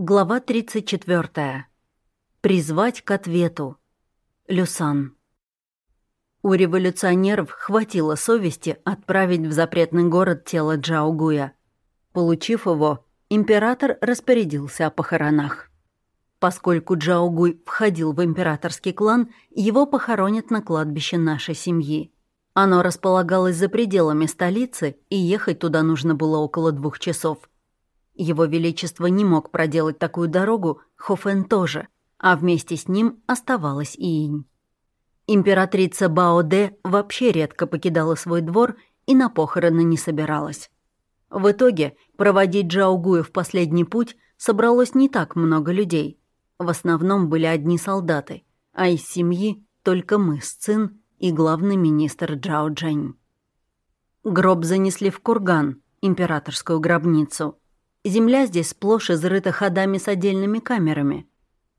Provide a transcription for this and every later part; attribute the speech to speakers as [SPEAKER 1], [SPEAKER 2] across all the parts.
[SPEAKER 1] Глава 34. Призвать к ответу. Люсан. У революционеров хватило совести отправить в запретный город тело Джаугуя. Получив его, император распорядился о похоронах. Поскольку Джаугуй входил в императорский клан, его похоронят на кладбище нашей семьи. Оно располагалось за пределами столицы, и ехать туда нужно было около двух часов – его Величество не мог проделать такую дорогу, Хофен тоже, а вместе с ним оставалась и Инь. Императрица Баоде вообще редко покидала свой двор и на похороны не собиралась. В итоге проводить Джаугуя в последний путь собралось не так много людей. В основном были одни солдаты, а из семьи только мы с Цин и главный министр Джао Джань. Гроб занесли в курган, императорскую гробницу – Земля здесь сплошь изрыта ходами с отдельными камерами.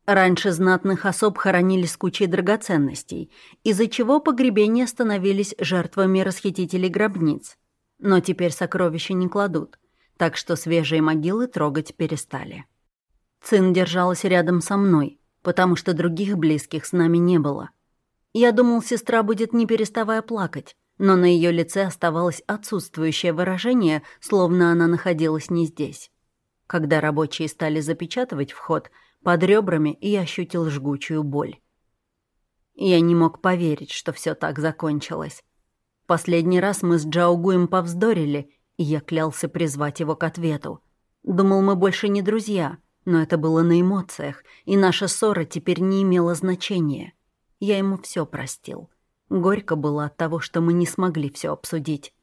[SPEAKER 1] Раньше знатных особ хоронили с кучей драгоценностей, из-за чего погребения становились жертвами расхитителей гробниц. Но теперь сокровища не кладут, так что свежие могилы трогать перестали. Цин держалась рядом со мной, потому что других близких с нами не было. Я думал, сестра будет не переставая плакать, но на ее лице оставалось отсутствующее выражение, словно она находилась не здесь. Когда рабочие стали запечатывать вход, под ребрами я ощутил жгучую боль. Я не мог поверить, что все так закончилось. Последний раз мы с Джаугуем повздорили, и я клялся призвать его к ответу. Думал, мы больше не друзья, но это было на эмоциях, и наша ссора теперь не имела значения. Я ему все простил. Горько было от того, что мы не смогли все обсудить.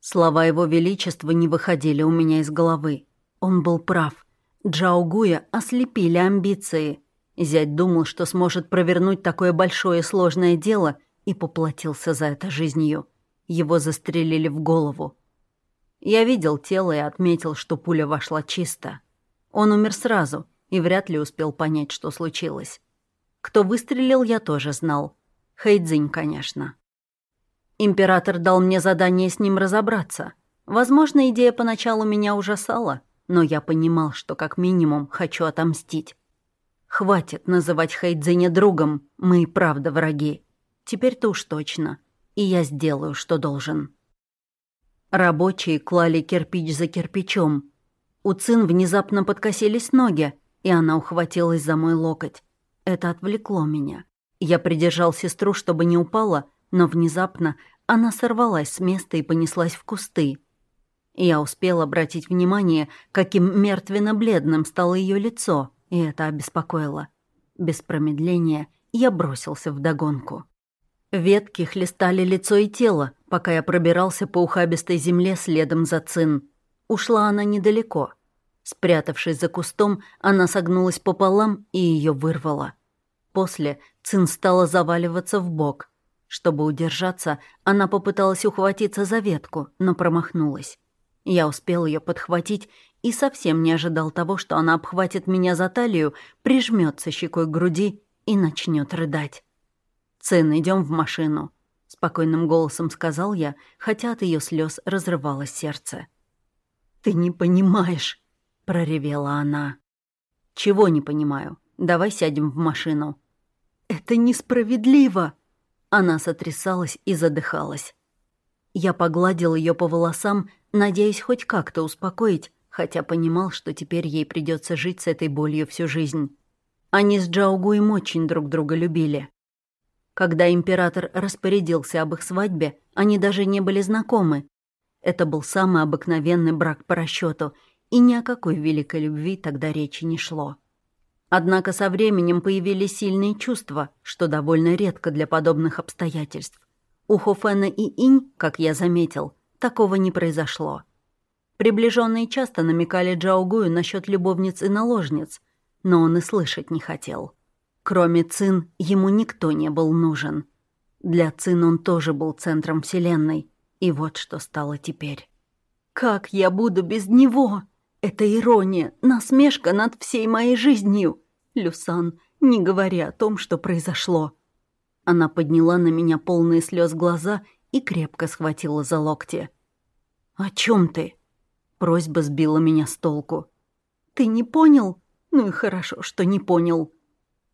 [SPEAKER 1] Слова его величества не выходили у меня из головы. Он был прав. Джаугуя ослепили амбиции. Зять думал, что сможет провернуть такое большое и сложное дело, и поплатился за это жизнью. Его застрелили в голову. Я видел тело и отметил, что пуля вошла чисто. Он умер сразу и вряд ли успел понять, что случилось. Кто выстрелил, я тоже знал. Хэйдзинь, конечно. Император дал мне задание с ним разобраться. Возможно, идея поначалу меня ужасала — но я понимал, что как минимум хочу отомстить. Хватит называть Хайдзиня другом, мы и правда враги. Теперь-то уж точно. И я сделаю, что должен. Рабочие клали кирпич за кирпичом. У Цин внезапно подкосились ноги, и она ухватилась за мой локоть. Это отвлекло меня. Я придержал сестру, чтобы не упала, но внезапно она сорвалась с места и понеслась в кусты. Я успел обратить внимание, каким мертвенно-бледным стало ее лицо, и это обеспокоило. Без промедления я бросился в догонку. Ветки хлестали лицо и тело, пока я пробирался по ухабистой земле следом за Цин. Ушла она недалеко. Спрятавшись за кустом, она согнулась пополам и ее вырвала. После Цин стала заваливаться в бок. Чтобы удержаться, она попыталась ухватиться за ветку, но промахнулась. Я успел ее подхватить и совсем не ожидал того, что она обхватит меня за талию, прижмется щекой к груди и начнет рыдать. «Цин, идем в машину», — спокойным голосом сказал я, хотя от ее слез разрывалось сердце. «Ты не понимаешь», — проревела она. «Чего не понимаю? Давай сядем в машину». «Это несправедливо!» Она сотрясалась и задыхалась. Я погладил ее по волосам, надеясь хоть как-то успокоить, хотя понимал, что теперь ей придется жить с этой болью всю жизнь. Они с Джаугуем очень друг друга любили. Когда император распорядился об их свадьбе, они даже не были знакомы. Это был самый обыкновенный брак по расчету, и ни о какой великой любви тогда речи не шло. Однако со временем появились сильные чувства, что довольно редко для подобных обстоятельств. У Хофена и Инь, как я заметил, такого не произошло. Приближенные часто намекали Джаугую насчет любовниц и наложниц, но он и слышать не хотел. Кроме Цин, ему никто не был нужен. Для Цин он тоже был центром Вселенной, и вот что стало теперь. «Как я буду без него?» Это ирония, насмешка над всей моей жизнью. Люсан, не говоря о том, что произошло. Она подняла на меня полные слез глаза и крепко схватила за локти. «О чем ты?» Просьба сбила меня с толку. «Ты не понял? Ну и хорошо, что не понял.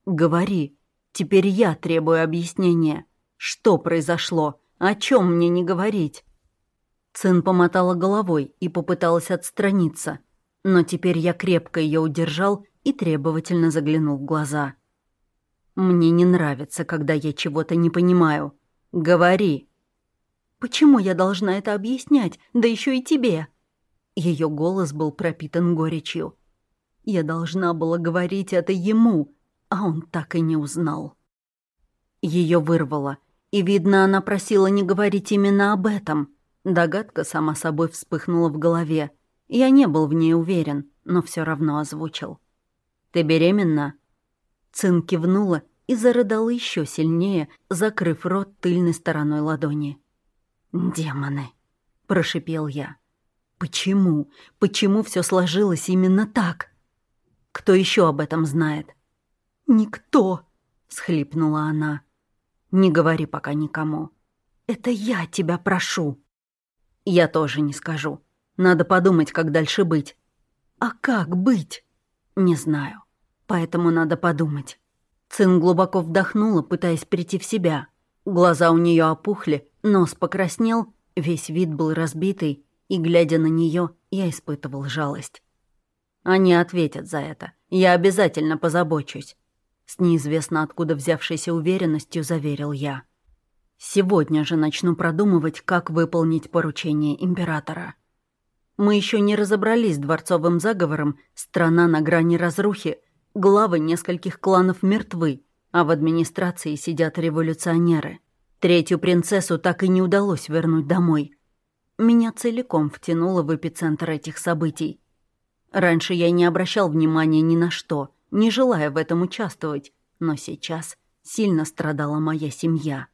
[SPEAKER 1] Говори. Теперь я требую объяснения. Что произошло? О чем мне не говорить? Цин помотала головой и попыталась отстраниться, но теперь я крепко ее удержал и требовательно заглянул в глаза. «Мне не нравится, когда я чего-то не понимаю. Говори!» «Почему я должна это объяснять, да еще и тебе?» Ее голос был пропитан горечью. Я должна была говорить это ему, а он так и не узнал. Ее вырвало, и, видно, она просила не говорить именно об этом — Догадка сама собой вспыхнула в голове. Я не был в ней уверен, но все равно озвучил. «Ты беременна?» Цин кивнула и зарыдала еще сильнее, закрыв рот тыльной стороной ладони. «Демоны!» — прошипел я. «Почему? Почему все сложилось именно так? Кто еще об этом знает?» «Никто!» — схлипнула она. «Не говори пока никому. Это я тебя прошу!» Я тоже не скажу. Надо подумать, как дальше быть. А как быть? Не знаю. Поэтому надо подумать. Цин глубоко вдохнула, пытаясь прийти в себя. Глаза у нее опухли, нос покраснел, весь вид был разбитый, и, глядя на нее, я испытывал жалость. Они ответят за это. Я обязательно позабочусь. С неизвестно откуда взявшейся уверенностью заверил я. Сегодня же начну продумывать, как выполнить поручение императора. Мы еще не разобрались с дворцовым заговором, страна на грани разрухи, главы нескольких кланов мертвы, а в администрации сидят революционеры. Третью принцессу так и не удалось вернуть домой. Меня целиком втянуло в эпицентр этих событий. Раньше я не обращал внимания ни на что, не желая в этом участвовать, но сейчас сильно страдала моя семья.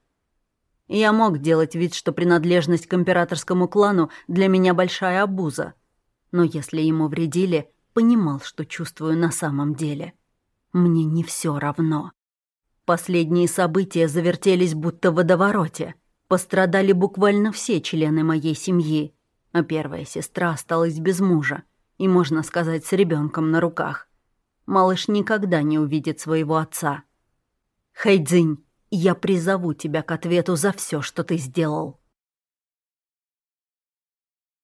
[SPEAKER 1] Я мог делать вид, что принадлежность к императорскому клану для меня большая обуза. Но если ему вредили, понимал, что чувствую на самом деле. Мне не все равно. Последние события завертелись будто в водовороте. Пострадали буквально все члены моей семьи, а первая сестра осталась без мужа и, можно сказать, с ребенком на руках. Малыш никогда не увидит своего отца. Хайдзинь, я призову тебя к ответу за все, что ты сделал.